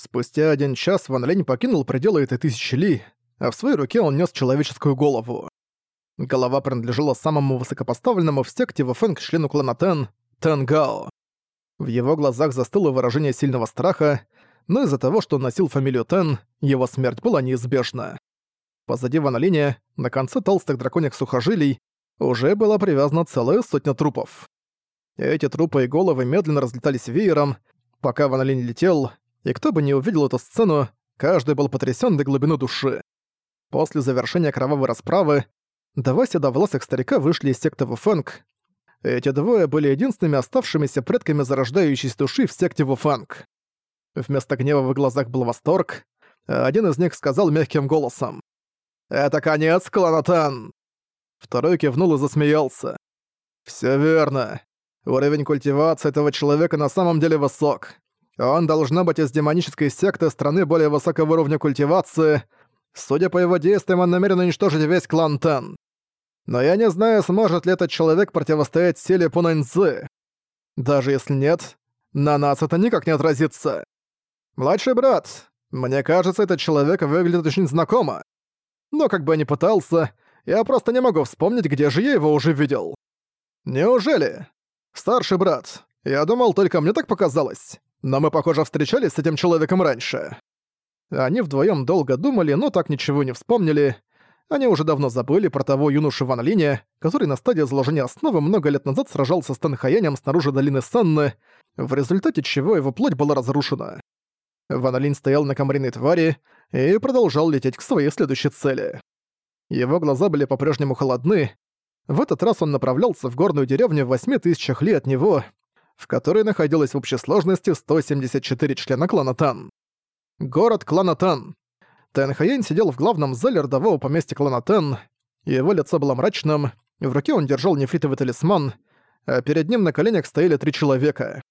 Спустя один час Ван Лень покинул пределы этой тысячи ли, а в своей руке он нес человеческую голову. Голова принадлежала самому высокопоставленному в секте Вэфэнг члену клана Тен, Тен Гао. В его глазах застыло выражение сильного страха, но из-за того, что он носил фамилию Тен, его смерть была неизбежна. Позади Ван Линя, на конце толстых драконьих сухожилий, уже была привязана целая сотня трупов. Эти трупы и головы медленно разлетались веером, пока Ван Линь летел, и кто бы не увидел эту сцену, каждый был потрясен до глубины души. После завершения кровавой расправы два седовласых старика вышли из секты Вуфэнг. Эти двое были единственными оставшимися предками зарождающейся души в секте Вуфэнг. Вместо гнева в глазах был восторг, а один из них сказал мягким голосом. «Это конец, Кланатан!» Второй кивнул и засмеялся. «Всё верно. Уровень культивации этого человека на самом деле высок. Он должно быть из демонической секты страны более высокого уровня культивации. Судя по его действиям, он намерен уничтожить весь клан Тен. Но я не знаю, сможет ли этот человек противостоять силе Пунаньцзы. Даже если нет, на нас это никак не отразится. Младший брат, мне кажется, этот человек выглядит очень знакомо. Но как бы я ни пытался, я просто не могу вспомнить, где же я его уже видел. Неужели? Старший брат, я думал, только мне так показалось. Но мы, похоже, встречались с этим человеком раньше. Они вдвоем долго думали, но так ничего не вспомнили. Они уже давно забыли про того юношу Ван Линя, который на стадии заложения основы много лет назад сражался с Танхаянем снаружи долины Санны, в результате чего его плоть была разрушена. Ван Линь стоял на комариной твари и продолжал лететь к своей следующей цели. Его глаза были по-прежнему холодны. В этот раз он направлялся в горную деревню в восьми тысячах ли от него, в которой находилось в общей сложности 174 члена клана Тан. Город клана Тан. Тэн Хаянь сидел в главном зале родового поместья клана Тэн, его лицо было мрачным, в руке он держал нефритовый талисман, а перед ним на коленях стояли три человека.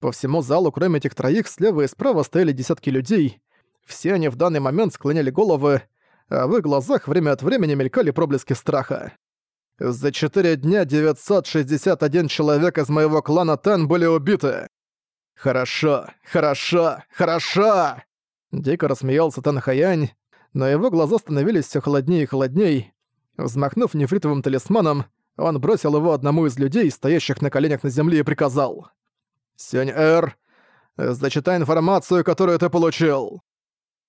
По всему залу, кроме этих троих, слева и справа стояли десятки людей. Все они в данный момент склоняли головы, а в их глазах время от времени мелькали проблески страха. За четыре дня 961 человек из моего клана Тен были убиты. Хорошо, хорошо, хорошо! Дико рассмеялся Тан Хаянь, но его глаза становились все холоднее и холодней. Взмахнув нефритовым талисманом, он бросил его одному из людей, стоящих на коленях на земле, и приказал. «Сюнь-Эр, зачитай информацию, которую ты получил».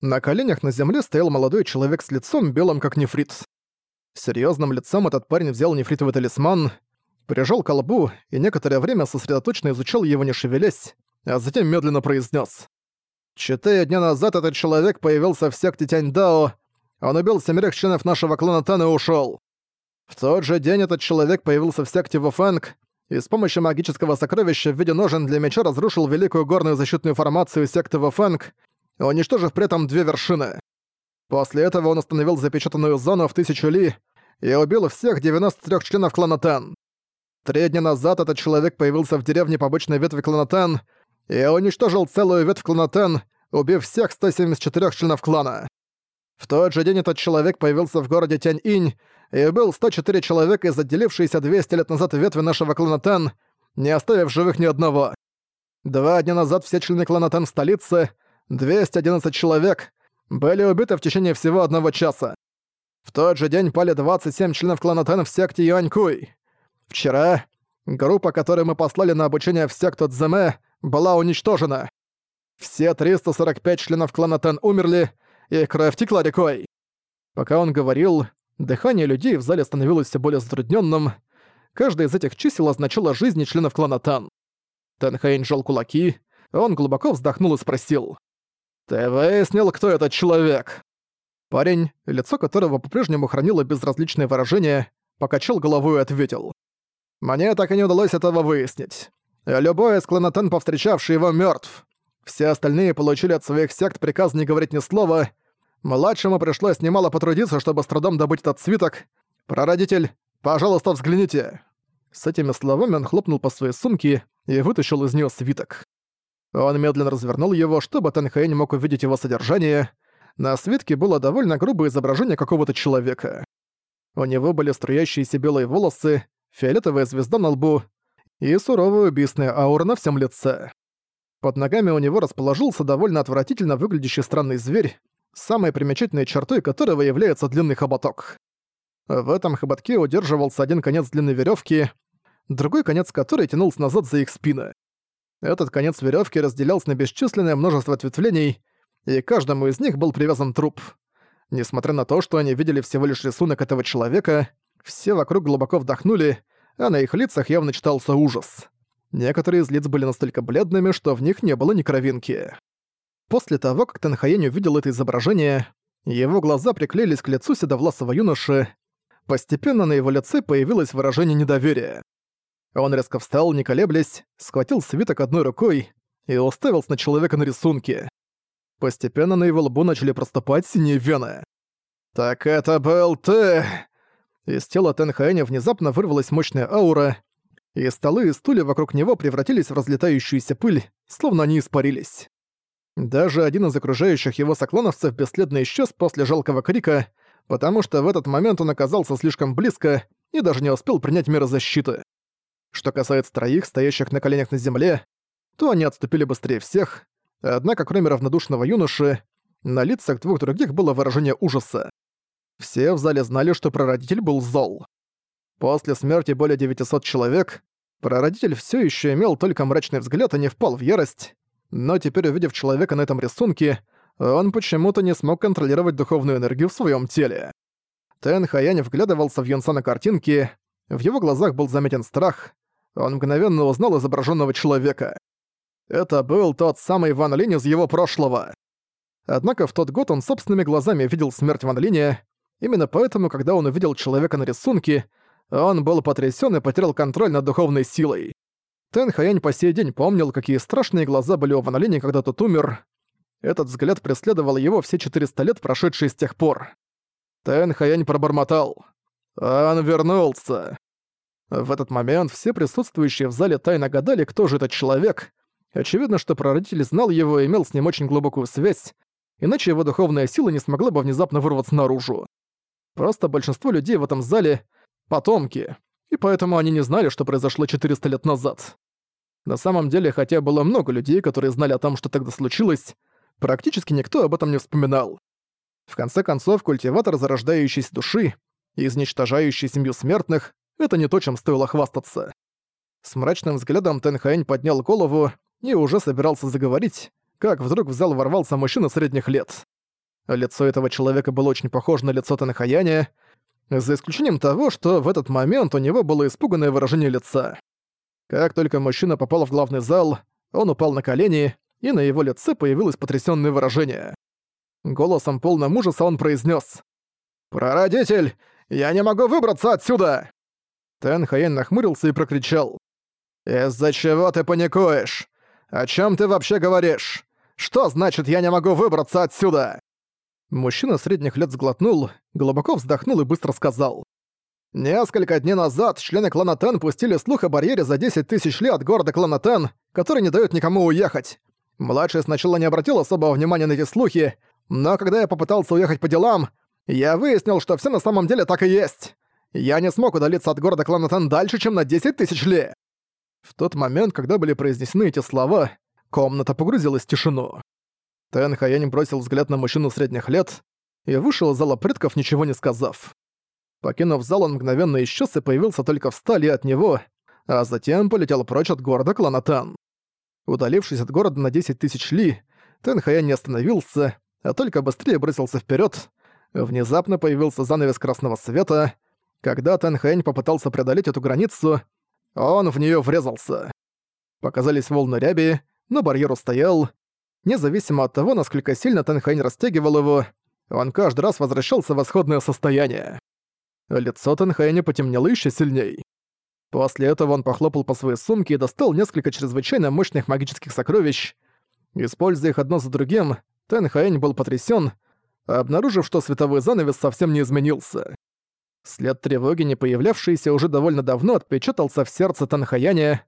На коленях на земле стоял молодой человек с лицом белым как нефрит. Серьезным лицом этот парень взял нефритовый талисман, прижал к колбу и некоторое время сосредоточенно изучал его не шевелясь, а затем медленно произнес: Четыре дня назад этот человек появился в секте Тяньдао. Он убил семерых членов нашего клана Тан и ушёл. В тот же день этот человек появился в секте Вуфэнг и с помощью магического сокровища в виде ножен для меча разрушил великую горную защитную формацию секты Вуфэнг, уничтожив при этом две вершины. После этого он установил запечатанную зону в тысячу ли и убил всех 93 членов клана Тан. Три дня назад этот человек появился в деревне побочной ветви клана Тан и уничтожил целую ветвь клана Тен, убив всех 174 членов клана. В тот же день этот человек появился в городе Тянь-Инь и убил 104 человека из отделившейся 200 лет назад ветви нашего клана Тен, не оставив живых ни одного. Два дня назад все члены клана Тен в столице, 211 человек, были убиты в течение всего одного часа. В тот же день пали 27 членов клана Тен в секте Юанькуй. Вчера группа, которую мы послали на обучение в секту Цзэме, была уничтожена. Все 345 членов клана Тен умерли, и кровь текла рекой. Пока он говорил, дыхание людей в зале становилось все более затрудненным. Каждое из этих чисел означало жизни членов клана Тан. Тенхейн жал кулаки, он глубоко вздохнул и спросил. «Ты выяснил, кто этот человек?» Парень, лицо которого по-прежнему хранило безразличное выражение, покачал головой и ответил. «Мне так и не удалось этого выяснить. Любой из кланатен, повстречавший его, мертв. Все остальные получили от своих сект приказ не говорить ни слова. Младшему пришлось немало потрудиться, чтобы с трудом добыть этот свиток. Прародитель, пожалуйста, взгляните. С этими словами он хлопнул по своей сумке и вытащил из нее свиток. Он медленно развернул его, чтобы Тэнхэй мог увидеть его содержание. На свитке было довольно грубое изображение какого-то человека. У него были струящиеся белые волосы, фиолетовая звезда на лбу и суровая убийственная аура на всем лице. Под ногами у него расположился довольно отвратительно выглядящий странный зверь, самой примечательной чертой которого является длинный хоботок. В этом хоботке удерживался один конец длинной веревки, другой конец которой тянулся назад за их спины. Этот конец веревки разделялся на бесчисленное множество ответвлений, и каждому из них был привязан труп. Несмотря на то, что они видели всего лишь рисунок этого человека, все вокруг глубоко вдохнули, а на их лицах явно читался ужас. Некоторые из лиц были настолько бледными, что в них не было ни кровинки. После того, как Танхаянь увидел это изображение, его глаза приклеились к лицу седовласого юноши. Постепенно на его лице появилось выражение недоверия. Он резко встал, не колеблясь, схватил свиток одной рукой и уставился на человека на рисунке. Постепенно на его лбу начали проступать синие вены. «Так это был ты!» Из тела Тенхаэня внезапно вырвалась мощная аура, и столы и стулья вокруг него превратились в разлетающуюся пыль, словно они испарились. Даже один из окружающих его соклоновцев бесследно исчез после жалкого крика, потому что в этот момент он оказался слишком близко и даже не успел принять меры защиты. Что касается троих, стоящих на коленях на земле, то они отступили быстрее всех, однако кроме равнодушного юноши, на лицах двух других было выражение ужаса. Все в зале знали, что прародитель был зол. После смерти более 900 человек, прародитель все еще имел только мрачный взгляд и не впал в ярость, но теперь увидев человека на этом рисунке, он почему-то не смог контролировать духовную энергию в своем теле. Тэн Хаянь вглядывался в Юнса на картинке, в его глазах был заметен страх, он мгновенно узнал изображенного человека. Это был тот самый Ван Линь из его прошлого. Однако в тот год он собственными глазами видел смерть Ван Линя, именно поэтому, когда он увидел человека на рисунке, он был потрясен и потерял контроль над духовной силой. Тэн Хаянь по сей день помнил, какие страшные глаза были у Ван Линя, когда тот умер. Этот взгляд преследовал его все 400 лет, прошедшие с тех пор. Тэн Хаянь пробормотал. «Он вернулся». В этот момент все присутствующие в зале тайно гадали, кто же этот человек. Очевидно, что прародитель знал его и имел с ним очень глубокую связь, иначе его духовная сила не смогла бы внезапно вырваться наружу. Просто большинство людей в этом зале — потомки, и поэтому они не знали, что произошло 400 лет назад. На самом деле, хотя было много людей, которые знали о том, что тогда случилось, практически никто об этом не вспоминал. В конце концов, культиватор зарождающейся души, изничтожающий семью смертных, это не то, чем стоило хвастаться. С мрачным взглядом Тэнхаэнь поднял голову и уже собирался заговорить, как вдруг в зал ворвался мужчина средних лет. Лицо этого человека было очень похоже на лицо Тэнхаяня, за исключением того, что в этот момент у него было испуганное выражение лица. Как только мужчина попал в главный зал, он упал на колени, и на его лице появилось потрясённое выражение. Голосом полным ужаса он произнес: «Прародитель, я не могу выбраться отсюда!» Тэн Хаен нахмурился и прокричал. «Из-за чего ты паникуешь? О чем ты вообще говоришь? Что значит «я не могу выбраться отсюда»?» Мужчина средних лет сглотнул, глубоко вздохнул и быстро сказал. «Несколько дней назад члены клана Тен пустили слух о барьере за 10 тысяч лет от города клана Тен, который не дает никому уехать. Младший сначала не обратил особого внимания на эти слухи, но когда я попытался уехать по делам, я выяснил, что все на самом деле так и есть. Я не смог удалиться от города Кланатан дальше, чем на 10 тысяч ли. В тот момент, когда были произнесены эти слова, комната погрузилась в тишину. Тэн Хаянь бросил взгляд на мужчину средних лет и вышел из зала предков, ничего не сказав. Покинув зал, он мгновенно исчез и появился только в стали от него, а затем полетел прочь от города Кланатан. Удалившись от города на 10 тысяч ли, Тэн Хаянь не остановился, а только быстрее бросился вперед. Внезапно появился занавес красного света — когда Тэнхэнь попытался преодолеть эту границу, он в нее врезался. Показались волны ряби, но барьер устоял. Независимо от того, насколько сильно Тэнхэнь растягивал его, он каждый раз возвращался в исходное состояние. Лицо Тэнхэня потемнело еще сильней. После этого он похлопал по своей сумке и достал несколько чрезвычайно мощных магических сокровищ. Используя их одно за другим, Тэнхэнь был потрясен, обнаружив, что световой занавес совсем не изменился. След тревоги, не появлявшийся уже довольно давно, отпечатался в сердце Танхаяня.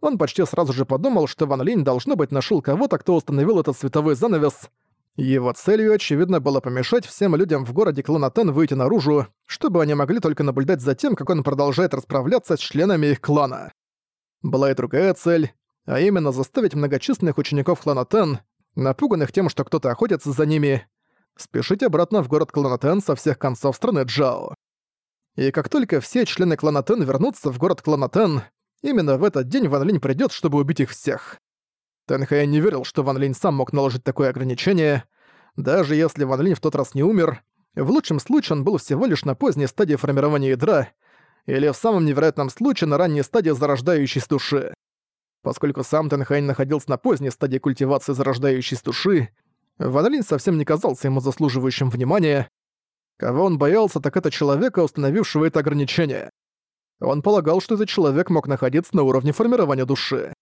Он почти сразу же подумал, что Ван Линь должно быть нашел кого-то, кто установил этот световой занавес. Его целью, очевидно, было помешать всем людям в городе Кланатен выйти наружу, чтобы они могли только наблюдать за тем, как он продолжает расправляться с членами их клана. Была и другая цель. а именно заставить многочисленных учеников клана Тен, напуганных тем, что кто-то охотится за ними, спешить обратно в город клана Тен со всех концов страны Джао. И как только все члены клана Тен вернутся в город клана Тен, именно в этот день Ван Линь придёт, чтобы убить их всех. Тэнхэй не верил, что Ван Линь сам мог наложить такое ограничение. Даже если Ван Линь в тот раз не умер, в лучшем случае он был всего лишь на поздней стадии формирования ядра, или в самом невероятном случае на ранней стадии зарождающейся души. Поскольку сам Тэнхайн находился на поздней стадии культивации зарождающейся души, Ван Линь совсем не казался ему заслуживающим внимания. Кого он боялся, так это человека, установившего это ограничение. Он полагал, что этот человек мог находиться на уровне формирования души.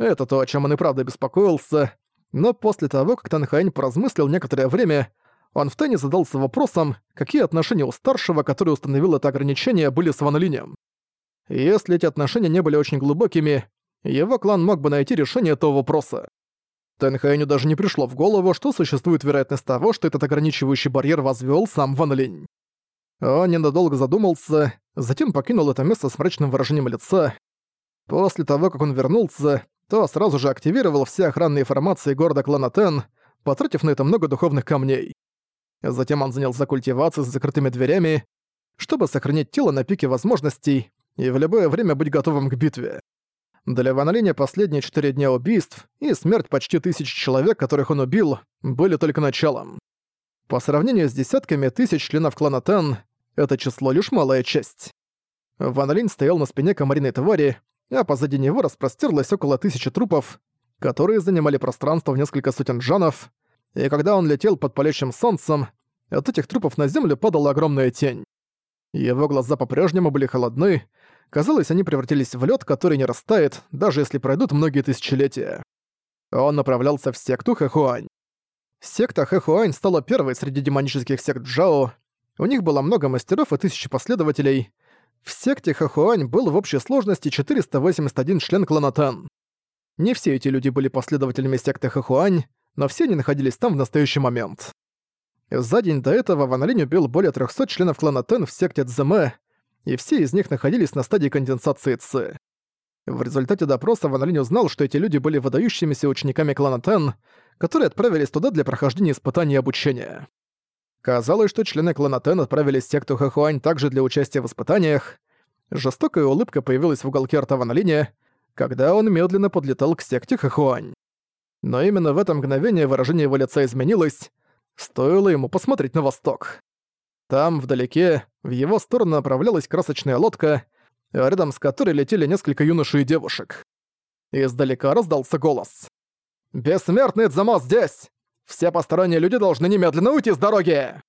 Это то, о чем он и правда беспокоился, но после того, как Танхайн поразмыслил некоторое время, он втайне задался вопросом, какие отношения у старшего, который установил это ограничение, были с Ван Линем. Если эти отношения не были очень глубокими, его клан мог бы найти решение этого вопроса. Тэнхайню даже не пришло в голову, что существует вероятность того, что этот ограничивающий барьер возвел сам Ван Линь. Он ненадолго задумался, затем покинул это место с мрачным выражением лица. После того, как он вернулся, то сразу же активировал все охранные формации города клана Тен, потратив на это много духовных камней. Затем он занялся культивацией с закрытыми дверями, чтобы сохранить тело на пике возможностей и в любое время быть готовым к битве. Для Ван Линя последние четыре дня убийств и смерть почти тысяч человек, которых он убил, были только началом. По сравнению с десятками тысяч членов клана Тен, это число лишь малая часть. Ван Линь стоял на спине комариной твари, а позади него распростерлось около тысячи трупов, которые занимали пространство в несколько сотен джанов, и когда он летел под палящим солнцем, от этих трупов на землю падала огромная тень. Его глаза по-прежнему были холодны, казалось, они превратились в лед, который не растает, даже если пройдут многие тысячелетия. Он направлялся в секту Хэхуань. Секта Хэхуань стала первой среди демонических сект Джао. У них было много мастеров и тысячи последователей, в секте Хахуань был в общей сложности 481 член клана Тан. Не все эти люди были последователями секты Хахуань, но все они находились там в настоящий момент. За день до этого Ван Линь убил более 300 членов клана Тен в секте Цзэме, и все из них находились на стадии конденсации Ци. В результате допроса Ван Линь узнал, что эти люди были выдающимися учениками клана Тен, которые отправились туда для прохождения испытаний и обучения. Казалось, что члены клана Тен отправились в секту Хахуань также для участия в испытаниях. Жестокая улыбка появилась в уголке рта Ван Линя, когда он медленно подлетал к секте Хахуань. Но именно в это мгновение выражение его лица изменилось, стоило ему посмотреть на восток. Там, вдалеке, в его сторону направлялась красочная лодка, рядом с которой летели несколько юношей и девушек. Издалека раздался голос. «Бессмертный Дзамо здесь! Все посторонние люди должны немедленно уйти с дороги!»